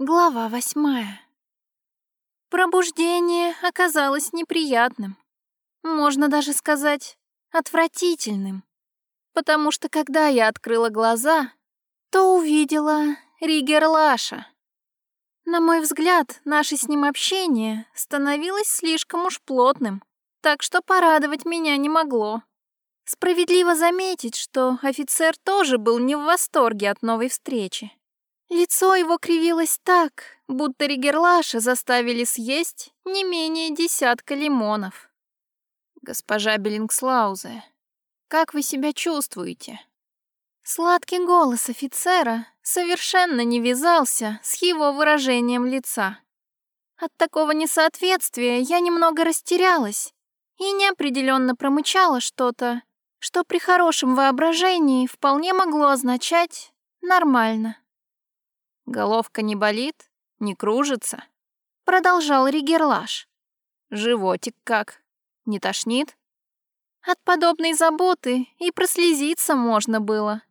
Глава восьмая. Пробуждение оказалось неприятным. Можно даже сказать, отвратительным. Потому что когда я открыла глаза, то увидела Ригер Лаша. На мой взгляд, наше с ним общение становилось слишком уж плотным, так что порадовать меня не могло. Справедливо заметить, что офицер тоже был не в восторге от новой встречи. Лицо его кривилось так, будто Ригерлаша заставили съесть не менее десятка лимонов. «Госпожа Беллингслаузе, как вы себя чувствуете?» Сладкий голос офицера совершенно не вязался с его выражением лица. От такого несоответствия я немного растерялась и неопределенно промычала что-то, что при хорошем воображении вполне могло означать «нормально». Головка не болит, не кружится. Продолжал Ригерлаш. Животик как? Не тошнит? От подобной заботы и прослезиться можно было.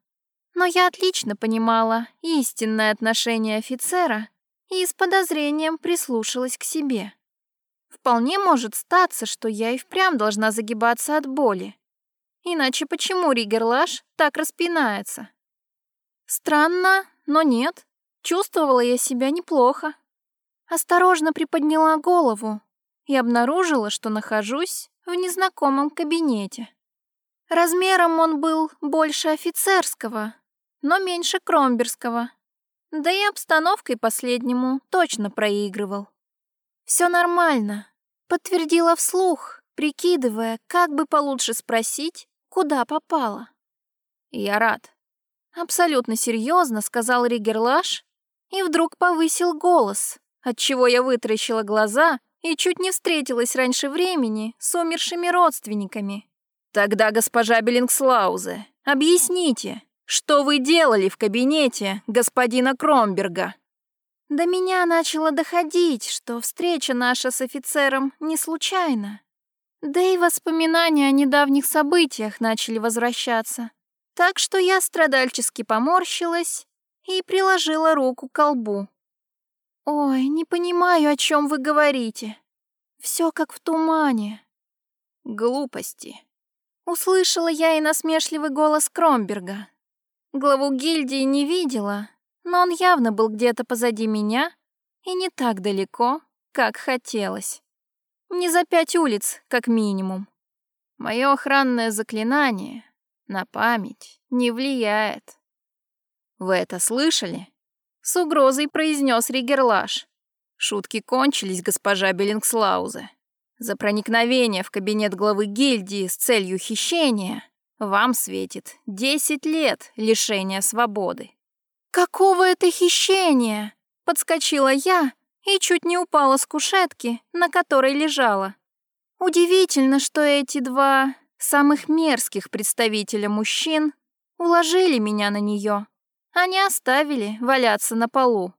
Но я отлично понимала истинное отношение офицера и с подозрением прислушалась к себе. Вполне может статься, что я и впрямь должна загибаться от боли. Иначе почему Ригерлаш так распинается? Странно, но нет. Чувствовала я себя неплохо. Осторожно приподняла голову и обнаружила, что нахожусь в незнакомом кабинете. Размером он был больше офицерского, но меньше кромберского. Да и обстановкой последнему точно проигрывал. Все нормально, подтвердила вслух, прикидывая, как бы получше спросить, куда попала. Я рад. Абсолютно серьезно сказал Ригерлаш и вдруг повысил голос, отчего я вытаращила глаза и чуть не встретилась раньше времени с умершими родственниками. «Тогда, госпожа Беллингслаузе, объясните, что вы делали в кабинете господина Кромберга?» До меня начало доходить, что встреча наша с офицером не случайна. Да и воспоминания о недавних событиях начали возвращаться. Так что я страдальчески поморщилась и приложила руку к колбу. «Ой, не понимаю, о чем вы говорите. Все как в тумане». «Глупости», — услышала я и насмешливый голос Кромберга. Главу гильдии не видела, но он явно был где-то позади меня и не так далеко, как хотелось. Не за пять улиц, как минимум. Мое охранное заклинание на память не влияет. «Вы это слышали?» С угрозой произнес Ригерлаш. Шутки кончились, госпожа Беллингслаузе. За проникновение в кабинет главы гильдии с целью хищения вам светит 10 лет лишения свободы. «Какого это хищения?» — подскочила я и чуть не упала с кушетки, на которой лежала. Удивительно, что эти два самых мерзких представителя мужчин уложили меня на нее не оставили валяться на полу.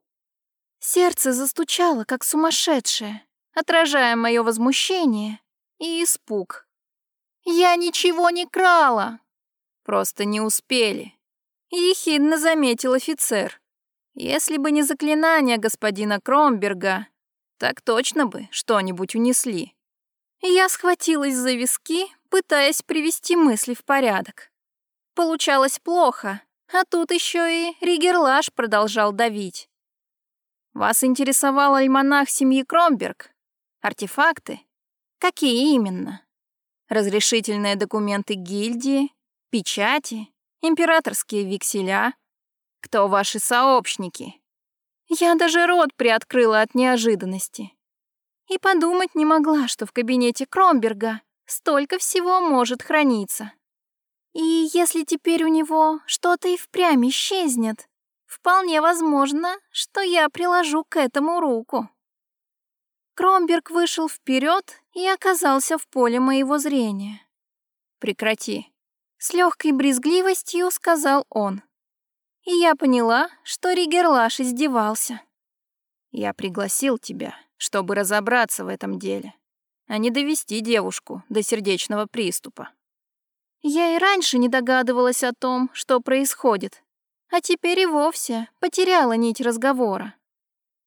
Сердце застучало, как сумасшедшее, отражая мое возмущение и испуг. «Я ничего не крала!» «Просто не успели», — ехидно заметил офицер. «Если бы не заклинание господина Кромберга, так точно бы что-нибудь унесли». Я схватилась за виски, пытаясь привести мысли в порядок. Получалось плохо, а тут еще и Ригерлаш продолжал давить. Вас интересовал альманах семьи Кромберг? Артефакты? Какие именно? Разрешительные документы гильдии, печати, императорские векселя? Кто ваши сообщники? Я даже рот приоткрыла от неожиданности. И подумать не могла, что в кабинете Кромберга столько всего может храниться. И если теперь у него что-то и впрямь исчезнет, вполне возможно, что я приложу к этому руку. Кромберг вышел вперед и оказался в поле моего зрения. «Прекрати», — с легкой брезгливостью сказал он. И я поняла, что Ригерлаш издевался. «Я пригласил тебя, чтобы разобраться в этом деле, а не довести девушку до сердечного приступа. Я и раньше не догадывалась о том, что происходит, а теперь и вовсе потеряла нить разговора.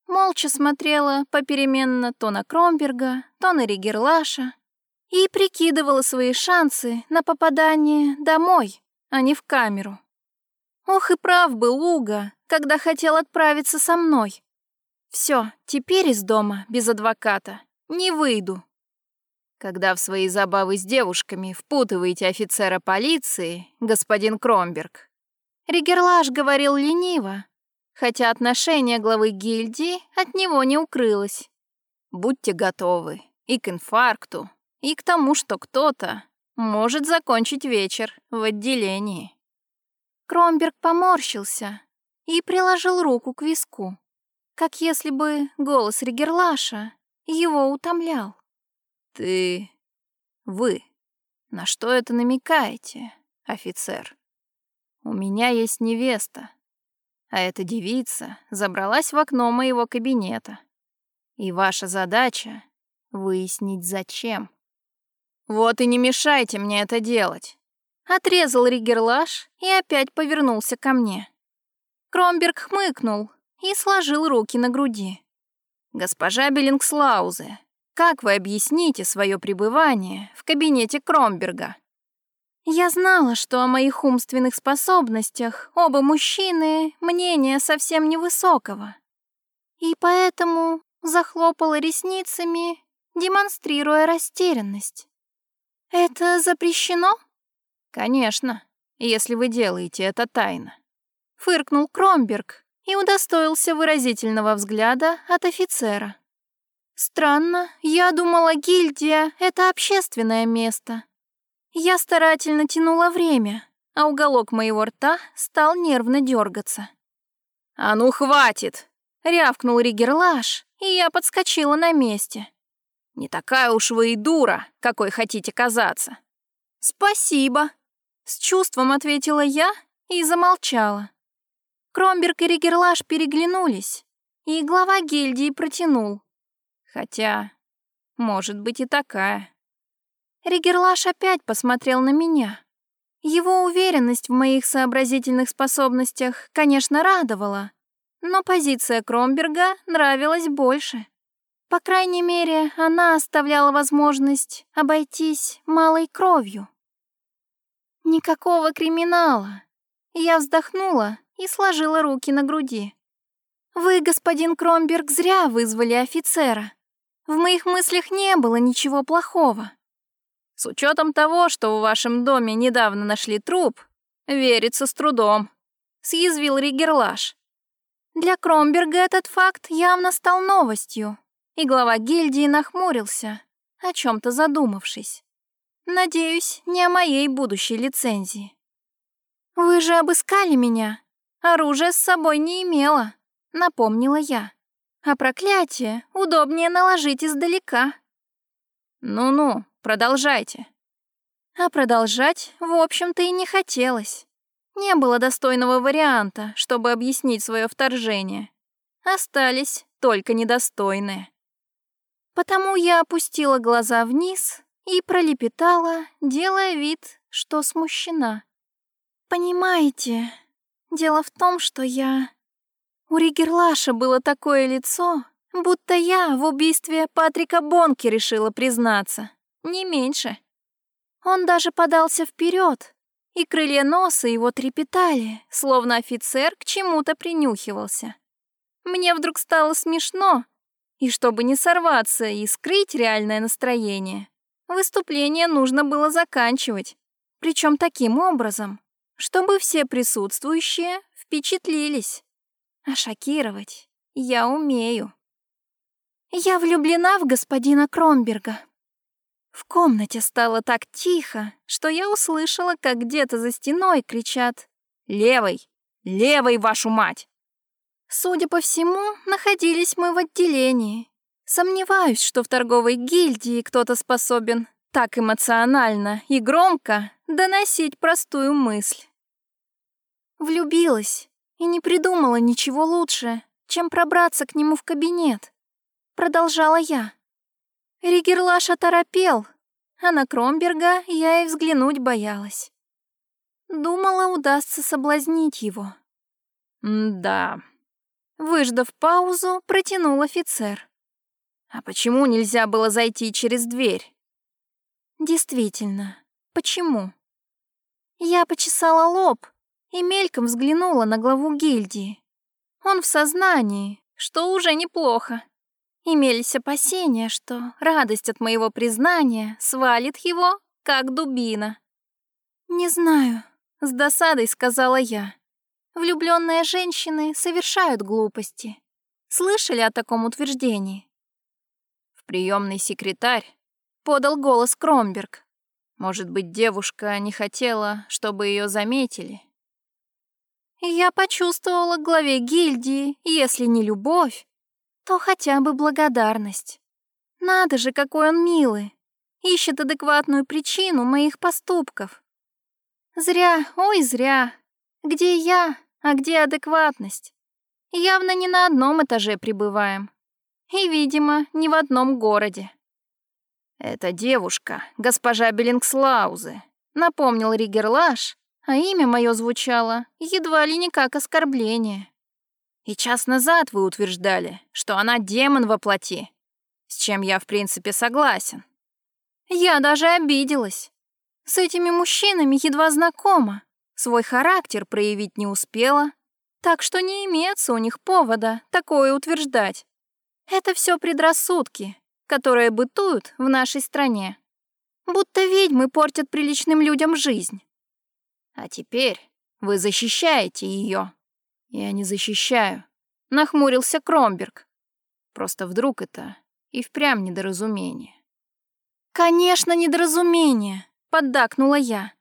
молча смотрела попеременно то на Кромберга, то на Ригерлаша и прикидывала свои шансы на попадание домой, а не в камеру. Ох и прав был Уга, когда хотел отправиться со мной. Все, теперь из дома без адвоката не выйду. Когда в свои забавы с девушками впутываете офицера полиции, господин Кромберг. Ригерлаш говорил лениво, хотя отношение главы гильдии от него не укрылось. Будьте готовы и к инфаркту, и к тому, что кто-то может закончить вечер в отделении. Кромберг поморщился и приложил руку к виску, как если бы голос Ригерлаша его утомлял. «Ты... вы... на что это намекаете, офицер? У меня есть невеста, а эта девица забралась в окно моего кабинета. И ваша задача — выяснить, зачем. Вот и не мешайте мне это делать. Отрезал Ригерлаш и опять повернулся ко мне. Кромберг хмыкнул и сложил руки на груди. «Госпожа Беллингслаузе, как вы объясните свое пребывание в кабинете Кромберга? Я знала, что о моих умственных способностях оба мужчины мнения совсем невысокого. И поэтому захлопала ресницами, демонстрируя растерянность. «Это запрещено?» «Конечно, если вы делаете это тайно», — фыркнул Кромберг и удостоился выразительного взгляда от офицера. Странно, я думала, гильдия — это общественное место. Я старательно тянула время, а уголок моего рта стал нервно дергаться. «А ну, хватит!» — рявкнул Ригерлаш, и я подскочила на месте. «Не такая уж вы и дура, какой хотите казаться». «Спасибо!» — с чувством ответила я и замолчала. Кромберг и Ригерлаш переглянулись, и глава гильдии протянул. Хотя, может быть и такая. Ригерлаш опять посмотрел на меня. Его уверенность в моих сообразительных способностях, конечно, радовала, но позиция Кромберга нравилась больше. По крайней мере, она оставляла возможность обойтись малой кровью. Никакого криминала. Я вздохнула и сложила руки на груди. «Вы, господин Кромберг, зря вызвали офицера. В моих мыслях не было ничего плохого. С учетом того, что в вашем доме недавно нашли труп, верится с трудом, съязвил Ригерлаш. Для Кромберга этот факт явно стал новостью, и глава гильдии нахмурился, о чем-то задумавшись. Надеюсь, не о моей будущей лицензии. «Вы же обыскали меня. Оружие с собой не имела», — напомнила я. А проклятие удобнее наложить издалека. Ну-ну, продолжайте. А продолжать, в общем-то, и не хотелось. Не было достойного варианта, чтобы объяснить свое вторжение. Остались только недостойные. Потому я опустила глаза вниз и пролепетала, делая вид, что смущена. «Понимаете, дело в том, что я у Ригерлаша было такое лицо, будто я в убийстве Патрика Бонки решила признаться. Не меньше. Он даже подался вперед, и крылья носа его трепетали, словно офицер к чему-то принюхивался. Мне вдруг стало смешно, и чтобы не сорваться и скрыть реальное настроение, выступление нужно было заканчивать, причем таким образом, чтобы все присутствующие впечатлились. А шокировать я умею. Я влюблена в господина Кромберга. В комнате стало так тихо, что я услышала, как где-то за стеной кричат «Левой! Левой, вашу мать!». Судя по всему, находились мы в отделении. Сомневаюсь, что в торговой гильдии кто-то способен так эмоционально и громко доносить простую мысль. Влюбилась и не придумала ничего лучше, чем пробраться к нему в кабинет. Продолжала я. Ригерлаш оторопел, а на Кромберга я и взглянуть боялась. Думала, удастся соблазнить его. «Да, Выждав паузу, протянул офицер. А почему нельзя было зайти через дверь? Действительно, почему? Я почесала лоб и мельком взглянула на главу гильдии. Он в сознании, что уже неплохо. Имелись опасения, что радость от моего признания свалит его, как дубина. «Не знаю», — с досадой сказала я. Влюбленные женщины совершают глупости. Слышали о таком утверждении? В приемный секретарь подал голос Кромберг. Может быть, девушка не хотела, чтобы ее заметили? Я почувствовала к главе гильдии, если не любовь, то хотя бы благодарность. Надо же, какой он милый. Ищет адекватную причину моих поступков. Зря, ой, зря. Где я, а где адекватность? Явно не на одном этаже пребываем. И, видимо, не в одном городе. «Это девушка, госпожа Беллингслаузе», — напомнил Ригерлаш, а имя мое звучало едва ли не как оскорбление. И час назад вы утверждали, что она демон во плоти, с чем я, в принципе, согласен. Я даже обиделась. С этими мужчинами едва знакома, свой характер проявить не успела, так что не имеется у них повода такое утверждать. Это все предрассудки, которые бытуют в нашей стране. Будто ведьмы портят приличным людям жизнь. А теперь вы защищаете ее. Я не защищаю. Нахмурился Кромберг. Просто вдруг это и впрямь недоразумение. Конечно, недоразумение, поддакнула я.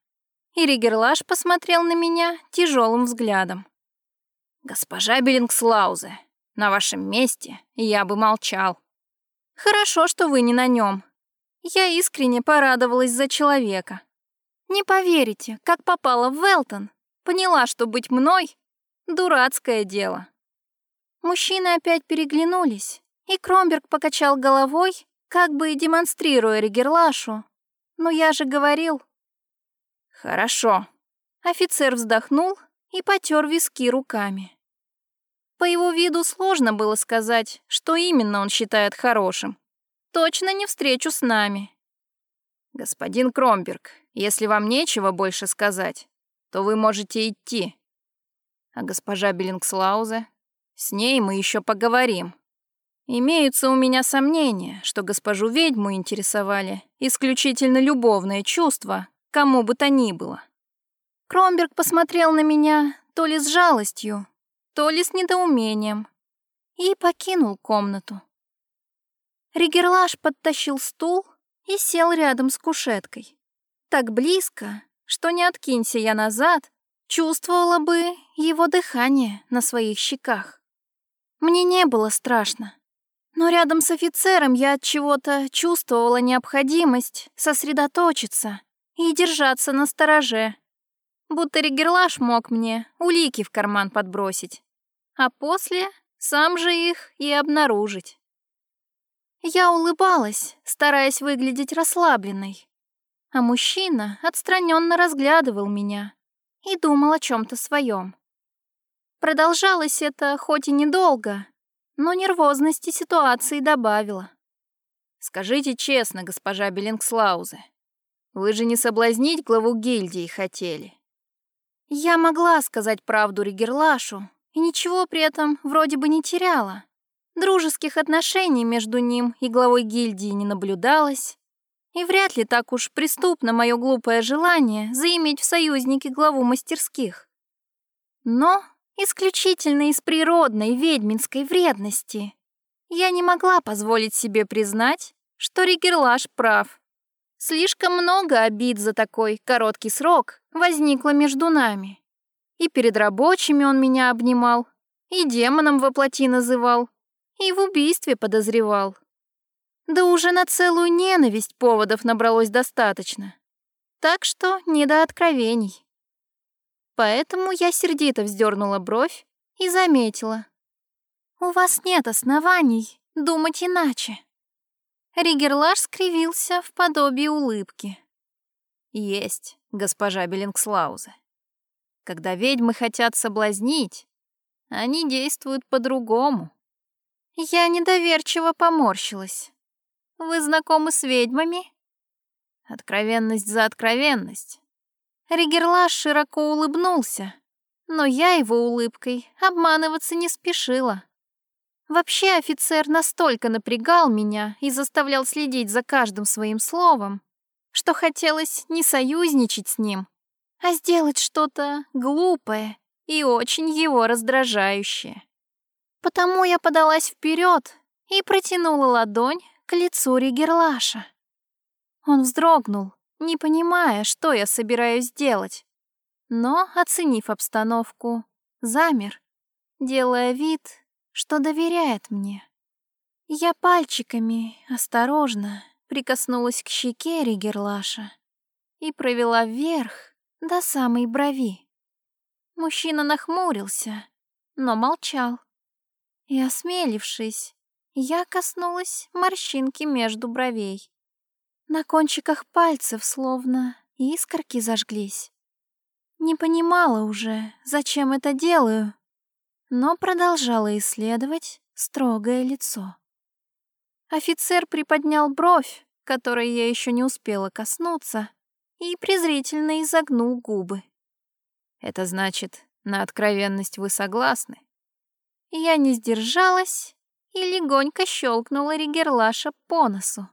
И Ригерлаш посмотрел на меня тяжелым взглядом. «Госпожа Беллингслаузе, на вашем месте я бы молчал». «Хорошо, что вы не на нем. Я искренне порадовалась за человека. Не поверите, как попала в Велтон. Поняла, что быть мной — дурацкое дело». Мужчины опять переглянулись, и Кромберг покачал головой, как бы демонстрируя Ригерлашу. «Но я же говорил, «Хорошо». Офицер вздохнул и потер виски руками. По его виду сложно было сказать, что именно он считает хорошим. Точно не встречу с нами. «Господин Кромберг, если вам нечего больше сказать, то вы можете идти. А госпожа Беллингслаузе, с ней мы еще поговорим. Имеются у меня сомнения, что госпожу ведьму интересовали исключительно любовные чувства, кому бы то ни было. Кромберг посмотрел на меня то ли с жалостью, то ли с недоумением и покинул комнату. Ригерлаш подтащил стул и сел рядом с кушеткой. Так близко, что не откинься я назад, чувствовала бы его дыхание на своих щеках. Мне не было страшно, но рядом с офицером я от чего-то чувствовала необходимость сосредоточиться и держаться на стороже. Будто Ригерлаш мог мне улики в карман подбросить, а после сам же их и обнаружить. Я улыбалась, стараясь выглядеть расслабленной, а мужчина отстраненно разглядывал меня и думал о чем-то своем. Продолжалось это хоть и недолго, но нервозности ситуации добавило. «Скажите честно, госпожа Беллингслаузе, вы же не соблазнить главу гильдии хотели. Я могла сказать правду Ригерлашу, и ничего при этом вроде бы не теряла. Дружеских отношений между ним и главой гильдии не наблюдалось, и вряд ли так уж преступно мое глупое желание заиметь в союзнике главу мастерских. Но исключительно из природной ведьминской вредности я не могла позволить себе признать, что Ригерлаш прав. Слишком много обид за такой короткий срок возникло между нами. И перед рабочими он меня обнимал, и демоном воплоти называл, и в убийстве подозревал. Да уже на целую ненависть поводов набралось достаточно. Так что не до откровений. Поэтому я сердито вздернула бровь и заметила. «У вас нет оснований думать иначе». Ригерлаш скривился в подобии улыбки. «Есть, госпожа Беллингслаузе. Когда ведьмы хотят соблазнить, Они действуют по-другому. Я недоверчиво поморщилась. Вы знакомы с ведьмами? Откровенность за откровенность. Ригерлаш широко улыбнулся, но я его улыбкой обманываться не спешила. Вообще офицер настолько напрягал меня и заставлял следить за каждым своим словом, что хотелось не союзничать с ним, а сделать что-то глупое и очень его раздражающее. Потому я подалась вперед и протянула ладонь к лицу Ригерлаша. Он вздрогнул, не понимая, что я собираюсь делать, но, оценив обстановку, замер, делая вид, что доверяет мне. Я пальчиками осторожно прикоснулась к щеке Ригерлаша и провела вверх до самой брови. Мужчина нахмурился, но молчал. И, осмелившись, я коснулась морщинки между бровей. На кончиках пальцев словно искорки зажглись. Не понимала уже, зачем это делаю, но продолжала исследовать строгое лицо. Офицер приподнял бровь, которой я еще не успела коснуться, и презрительно изогнул губы. «Это значит, на откровенность вы согласны?» Я не сдержалась и легонько щелкнула Ригерлаша по носу.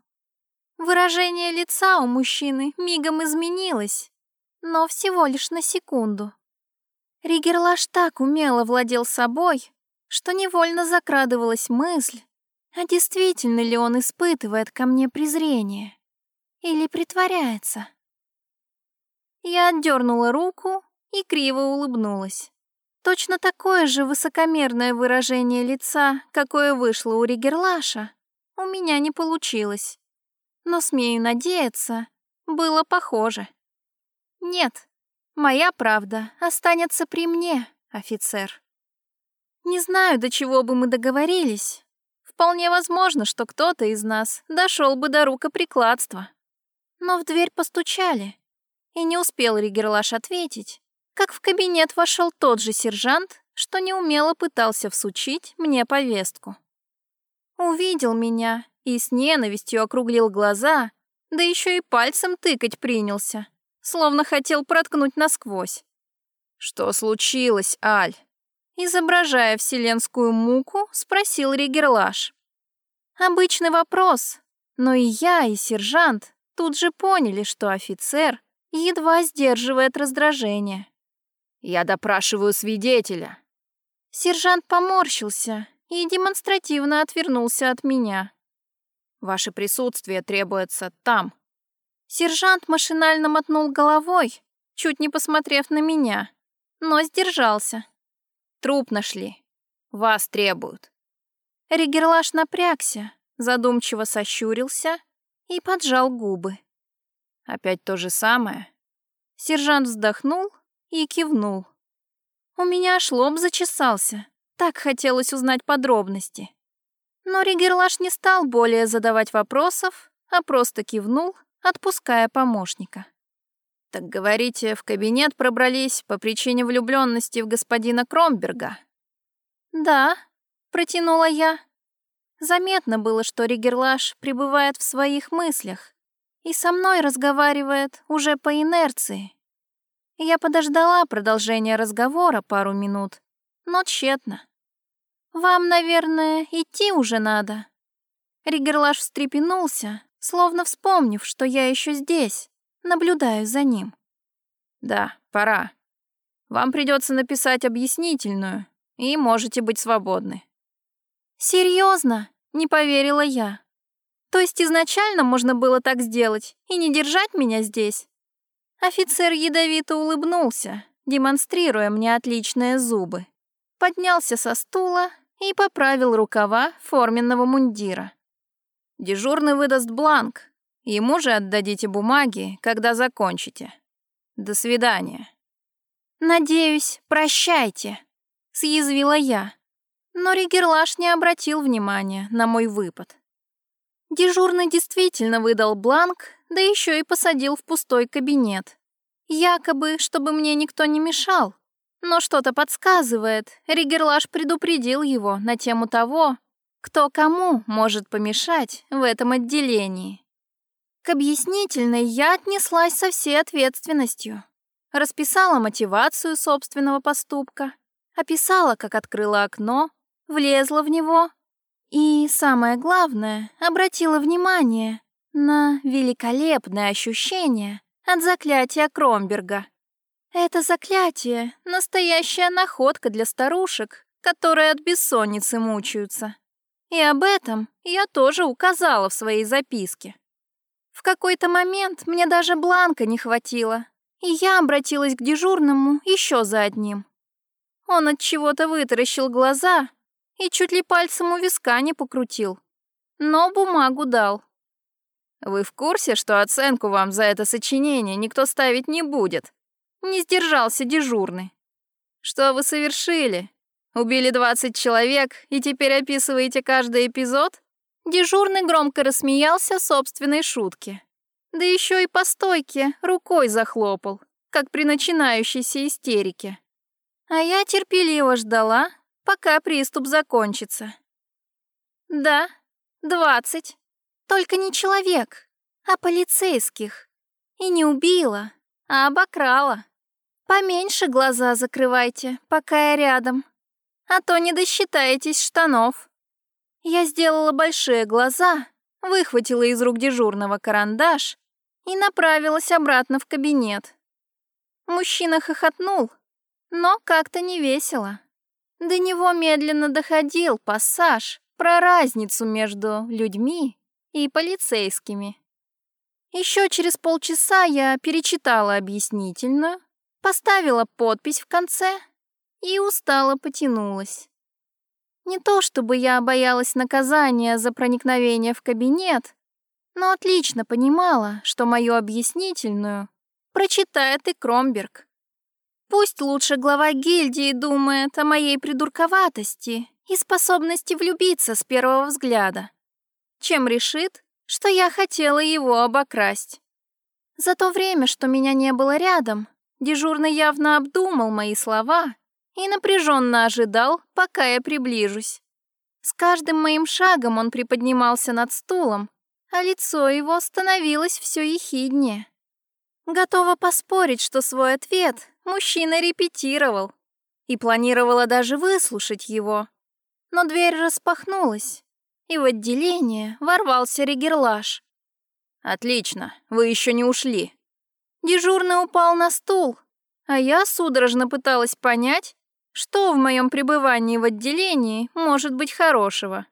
Выражение лица у мужчины мигом изменилось, но всего лишь на секунду. Ригерлаш так умело владел собой, что невольно закрадывалась мысль, а действительно ли он испытывает ко мне презрение или притворяется. Я отдернула руку и криво улыбнулась. Точно такое же высокомерное выражение лица, какое вышло у Ригерлаша, у меня не получилось. Но, смею надеяться, было похоже. Нет, Моя правда останется при мне, офицер. Не знаю, до чего бы мы договорились. Вполне возможно, что кто-то из нас дошел бы до рукоприкладства. Но в дверь постучали, и не успел Ригерлаш ответить, как в кабинет вошел тот же сержант, что неумело пытался всучить мне повестку. Увидел меня и с ненавистью округлил глаза, да еще и пальцем тыкать принялся словно хотел проткнуть насквозь. «Что случилось, Аль?» Изображая вселенскую муку, спросил Ригерлаш. Обычный вопрос, но и я, и сержант тут же поняли, что офицер едва сдерживает раздражение. «Я допрашиваю свидетеля». Сержант поморщился и демонстративно отвернулся от меня. «Ваше присутствие требуется там», Сержант машинально мотнул головой, чуть не посмотрев на меня, но сдержался. Труп нашли. Вас требуют. Ригерлаш напрягся, задумчиво сощурился и поджал губы. Опять то же самое? Сержант вздохнул и кивнул. У меня аж лоб зачесался. Так хотелось узнать подробности. Но Ригерлаш не стал более задавать вопросов, а просто кивнул отпуская помощника. «Так говорите, в кабинет пробрались по причине влюбленности в господина Кромберга?» «Да», — протянула я. Заметно было, что Ригерлаш пребывает в своих мыслях и со мной разговаривает уже по инерции. Я подождала продолжения разговора пару минут, но тщетно. «Вам, наверное, идти уже надо». Ригерлаш встрепенулся, словно вспомнив, что я еще здесь, наблюдаю за ним. «Да, пора. Вам придется написать объяснительную, и можете быть свободны». Серьезно? Не поверила я. То есть изначально можно было так сделать и не держать меня здесь? Офицер ядовито улыбнулся, демонстрируя мне отличные зубы. Поднялся со стула и поправил рукава форменного мундира. Дежурный выдаст бланк. Ему же отдадите бумаги, когда закончите. До свидания. Надеюсь, прощайте, съязвила я. Но Ригерлаш не обратил внимания на мой выпад. Дежурный действительно выдал бланк, да еще и посадил в пустой кабинет. Якобы, чтобы мне никто не мешал. Но что-то подсказывает, Ригерлаш предупредил его на тему того, кто кому может помешать в этом отделении. К объяснительной я отнеслась со всей ответственностью. Расписала мотивацию собственного поступка, описала, как открыла окно, влезла в него и, самое главное, обратила внимание на великолепное ощущение от заклятия Кромберга. Это заклятие — настоящая находка для старушек, которые от бессонницы мучаются. И об этом я тоже указала в своей записке. В какой-то момент мне даже бланка не хватило, и я обратилась к дежурному еще за одним. Он от чего-то вытаращил глаза и чуть ли пальцем у виска не покрутил, но бумагу дал. Вы в курсе, что оценку вам за это сочинение никто ставить не будет? Не сдержался дежурный. Что вы совершили? Убили 20 человек и теперь описываете каждый эпизод? Дежурный громко рассмеялся собственной шутке. Да еще и по стойке рукой захлопал, как при начинающейся истерике. А я терпеливо ждала, пока приступ закончится. Да, двадцать. Только не человек, а полицейских. И не убила, а обокрала. Поменьше глаза закрывайте, пока я рядом а то не досчитаетесь штанов». Я сделала большие глаза, выхватила из рук дежурного карандаш и направилась обратно в кабинет. Мужчина хохотнул, но как-то не весело. До него медленно доходил пассаж про разницу между людьми и полицейскими. Еще через полчаса я перечитала объяснительную, поставила подпись в конце и устало потянулась. Не то чтобы я боялась наказания за проникновение в кабинет, но отлично понимала, что мою объяснительную прочитает и Кромберг. Пусть лучше глава гильдии думает о моей придурковатости и способности влюбиться с первого взгляда, чем решит, что я хотела его обокрасть. За то время, что меня не было рядом, дежурный явно обдумал мои слова и напряженно ожидал, пока я приближусь. С каждым моим шагом он приподнимался над стулом, а лицо его становилось все ехиднее. Готова поспорить, что свой ответ мужчина репетировал и планировала даже выслушать его. Но дверь распахнулась, и в отделение ворвался регерлаж. «Отлично, вы еще не ушли». Дежурный упал на стул, а я судорожно пыталась понять, что в моем пребывании в отделении может быть хорошего?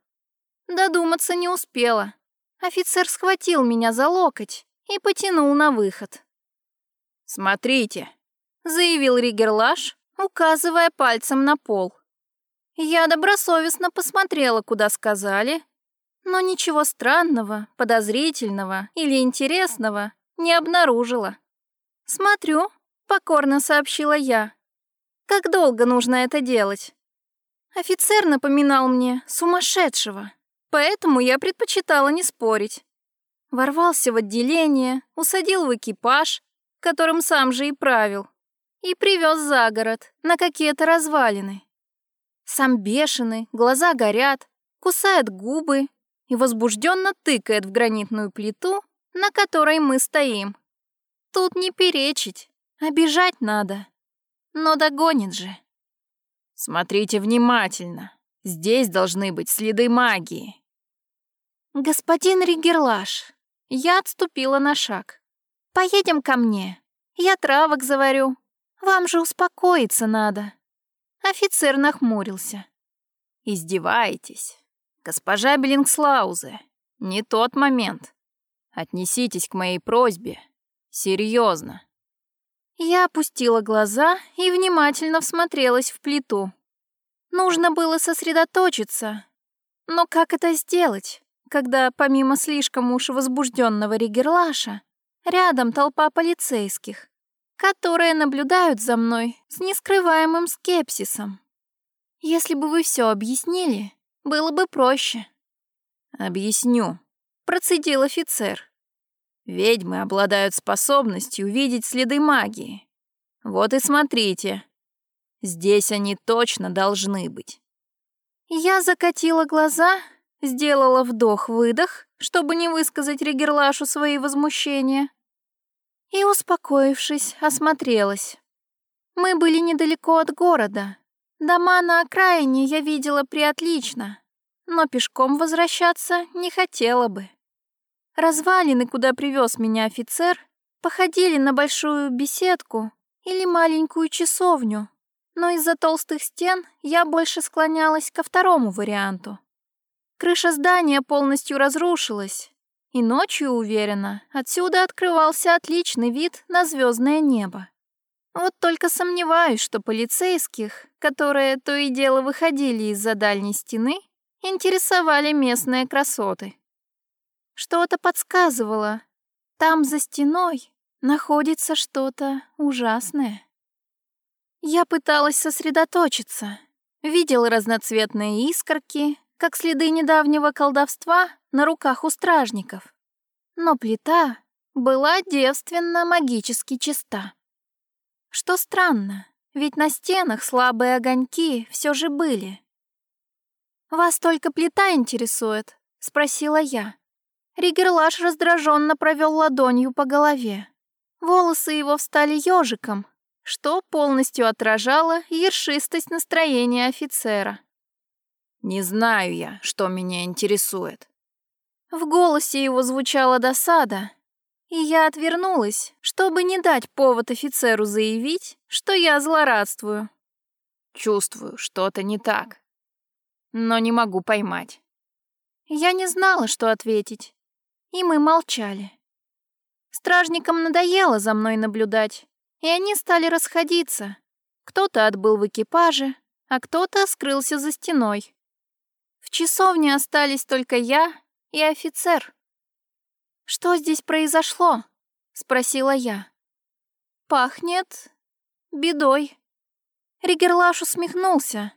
Додуматься не успела. Офицер схватил меня за локоть и потянул на выход. «Смотрите», — заявил Ригерлаш, указывая пальцем на пол. Я добросовестно посмотрела, куда сказали, но ничего странного, подозрительного или интересного не обнаружила. «Смотрю», — покорно сообщила я. Как долго нужно это делать? Офицер напоминал мне сумасшедшего, поэтому я предпочитала не спорить. Ворвался в отделение, усадил в экипаж, которым сам же и правил, и привез за город, на какие-то развалины. Сам бешеный, глаза горят, кусает губы и возбужденно тыкает в гранитную плиту, на которой мы стоим. Тут не перечить, обижать надо но догонит же. Смотрите внимательно. Здесь должны быть следы магии. Господин Ригерлаш, я отступила на шаг. Поедем ко мне. Я травок заварю. Вам же успокоиться надо. Офицер нахмурился. Издеваетесь. Госпожа Беллингслаузе, не тот момент. Отнеситесь к моей просьбе. Серьезно. Я опустила глаза и внимательно всмотрелась в плиту. Нужно было сосредоточиться. Но как это сделать, когда помимо слишком уж возбужденного Ригерлаша рядом толпа полицейских, которые наблюдают за мной с нескрываемым скепсисом? Если бы вы все объяснили, было бы проще. «Объясню», — процедил офицер. Ведьмы обладают способностью видеть следы магии. Вот и смотрите. Здесь они точно должны быть. Я закатила глаза, сделала вдох-выдох, чтобы не высказать Ригерлашу свои возмущения, и, успокоившись, осмотрелась. Мы были недалеко от города. Дома на окраине я видела приотлично, но пешком возвращаться не хотела бы. Развалины, куда привез меня офицер, походили на большую беседку или маленькую часовню, но из-за толстых стен я больше склонялась ко второму варианту. Крыша здания полностью разрушилась, и ночью, уверена, отсюда открывался отличный вид на звездное небо. Вот только сомневаюсь, что полицейских, которые то и дело выходили из-за дальней стены, интересовали местные красоты. Что-то подсказывало, там за стеной находится что-то ужасное. Я пыталась сосредоточиться, видела разноцветные искорки, как следы недавнего колдовства на руках у стражников. Но плита была девственно магически чиста. Что странно, ведь на стенах слабые огоньки все же были. «Вас только плита интересует?» — спросила я. Ригерлаш раздраженно провел ладонью по голове. Волосы его встали ежиком, что полностью отражало ершистость настроения офицера. Не знаю я, что меня интересует. В голосе его звучала досада, и я отвернулась, чтобы не дать повод офицеру заявить, что я злорадствую. Чувствую, что-то не так, но не могу поймать. Я не знала, что ответить, и мы молчали. Стражникам надоело за мной наблюдать, и они стали расходиться. Кто-то отбыл в экипаже, а кто-то скрылся за стеной. В часовне остались только я и офицер. «Что здесь произошло?» — спросила я. «Пахнет бедой». Ригерлаш усмехнулся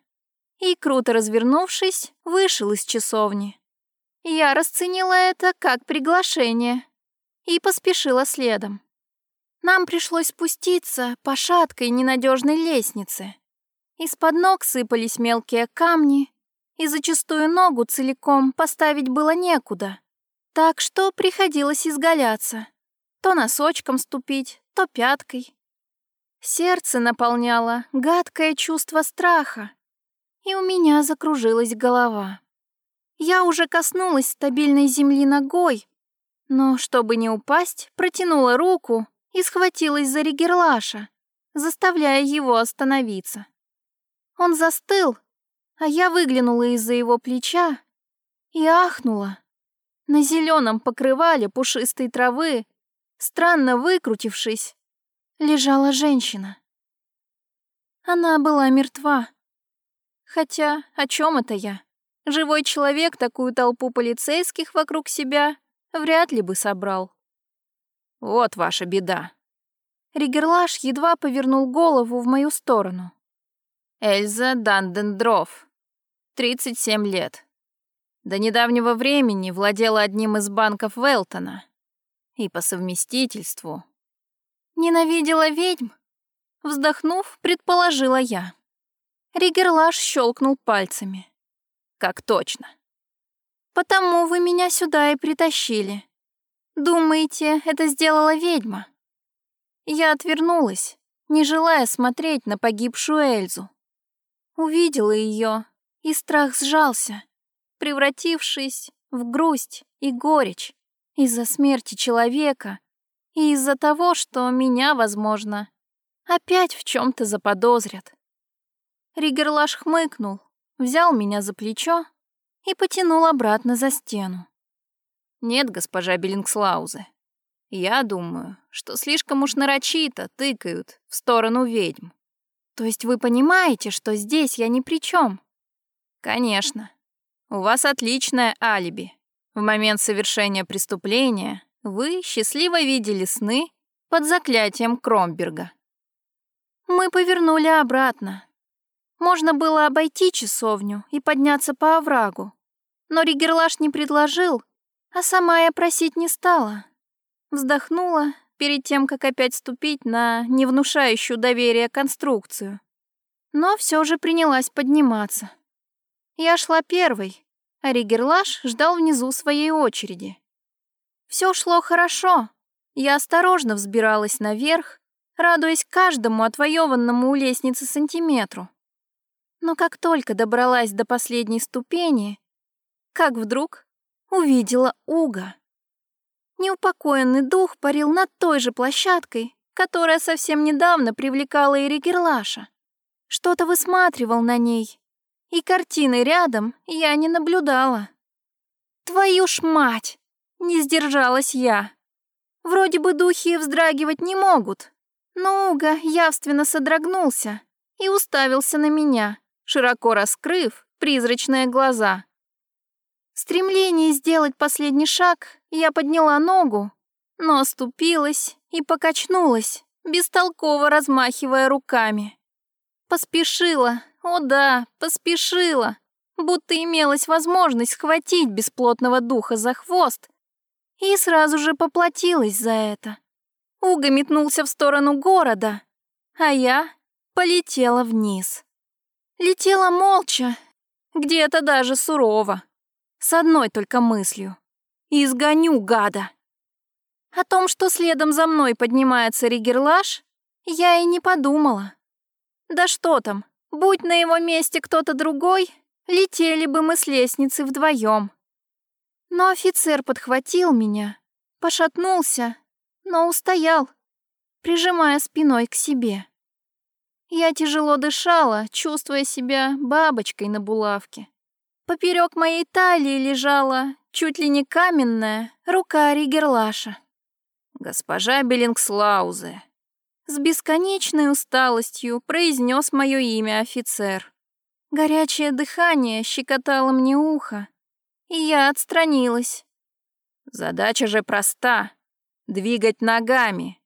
и, круто развернувшись, вышел из часовни. Я расценила это как приглашение и поспешила следом. Нам пришлось спуститься по шаткой ненадежной лестнице. Из-под ног сыпались мелкие камни, и зачастую ногу целиком поставить было некуда. Так что приходилось изгаляться. То носочком ступить, то пяткой. Сердце наполняло гадкое чувство страха, и у меня закружилась голова. Я уже коснулась стабильной земли ногой, но, чтобы не упасть, протянула руку и схватилась за Ригерлаша, заставляя его остановиться. Он застыл, а я выглянула из-за его плеча и ахнула. На зеленом покрывале пушистой травы, странно выкрутившись, лежала женщина. Она была мертва. Хотя о чем это я? Живой человек такую толпу полицейских вокруг себя вряд ли бы собрал. Вот ваша беда. Ригерлаш едва повернул голову в мою сторону. Эльза Дандендров, 37 лет. До недавнего времени владела одним из банков Велтона. И по совместительству... Ненавидела ведьм? Вздохнув, предположила я. Ригерлаш щелкнул пальцами. Как точно. Потому вы меня сюда и притащили. Думаете, это сделала ведьма? Я отвернулась, не желая смотреть на погибшую Эльзу. Увидела ее, и страх сжался, превратившись в грусть и горечь из-за смерти человека и из-за того, что меня, возможно, опять в чем-то заподозрят. Ригерлаш хмыкнул, взял меня за плечо и потянул обратно за стену. «Нет, госпожа Беллингслаузе, я думаю, что слишком уж нарочито тыкают в сторону ведьм. То есть вы понимаете, что здесь я ни при чем? Конечно. У вас отличное алиби. В момент совершения преступления вы счастливо видели сны под заклятием Кромберга. Мы повернули обратно. Можно было обойти часовню и подняться по оврагу. Но Ригерлаш не предложил, а сама я просить не стала. Вздохнула перед тем, как опять ступить на невнушающую доверие конструкцию. но все же принялась подниматься. Я шла первой, а Ригерлаш ждал внизу своей очереди. Все шло хорошо. Я осторожно взбиралась наверх, радуясь каждому отвоеванному у лестницы сантиметру. Но как только добралась до последней ступени, как вдруг увидела Уга. Неупокоенный дух парил над той же площадкой, которая совсем недавно привлекала и Ригерлаша. Что-то высматривал на ней, и картины рядом я не наблюдала. Твою ж мать! Не сдержалась я. Вроде бы духи вздрагивать не могут, но Уга явственно содрогнулся и уставился на меня, широко раскрыв призрачные глаза. В стремлении сделать последний шаг я подняла ногу, но оступилась и покачнулась, бестолково размахивая руками. Поспешила, о да, поспешила, будто имелась возможность схватить бесплотного духа за хвост, и сразу же поплатилась за это. Уга метнулся в сторону города, а я полетела вниз. Летела молча, где-то даже сурово, с одной только мыслью. Изгоню гада. О том, что следом за мной поднимается Ригерлаш, я и не подумала. Да что там, будь на его месте кто-то другой, летели бы мы с лестницы вдвоем. Но офицер подхватил меня, пошатнулся, но устоял, прижимая спиной к себе. Я тяжело дышала, чувствуя себя бабочкой на булавке. Поперек моей талии лежала чуть ли не каменная рука Ригерлаша. «Госпожа Беллингслаузе», с бесконечной усталостью произнес мое имя офицер. Горячее дыхание щекотало мне ухо, и я отстранилась. «Задача же проста — двигать ногами.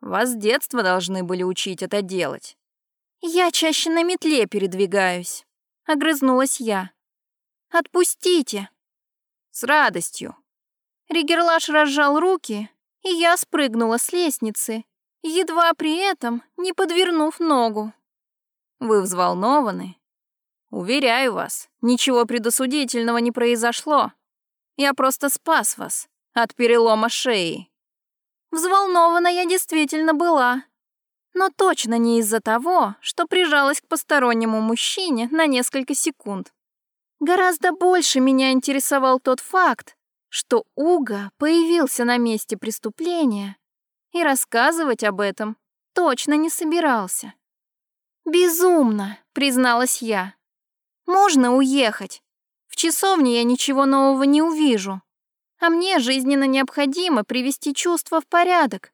Вас с детства должны были учить это делать». «Я чаще на метле передвигаюсь», — огрызнулась я. «Отпустите». «С радостью». Ригерлаш разжал руки, и я спрыгнула с лестницы, едва при этом не подвернув ногу. «Вы взволнованы?» «Уверяю вас, ничего предосудительного не произошло. Я просто спас вас от перелома шеи». Взволнована я действительно была, но точно не из-за того, что прижалась к постороннему мужчине на несколько секунд. Гораздо больше меня интересовал тот факт, что Уга появился на месте преступления и рассказывать об этом точно не собирался. «Безумно», — призналась я. «Можно уехать. В часовне я ничего нового не увижу. А мне жизненно необходимо привести чувства в порядок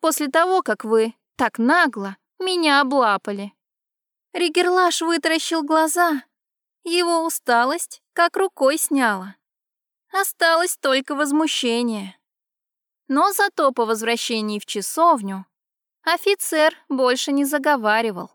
после того, как вы так нагло меня облапали». Ригерлаш вытаращил глаза. Его усталость как рукой сняла. Осталось только возмущение. Но зато по возвращении в часовню офицер больше не заговаривал.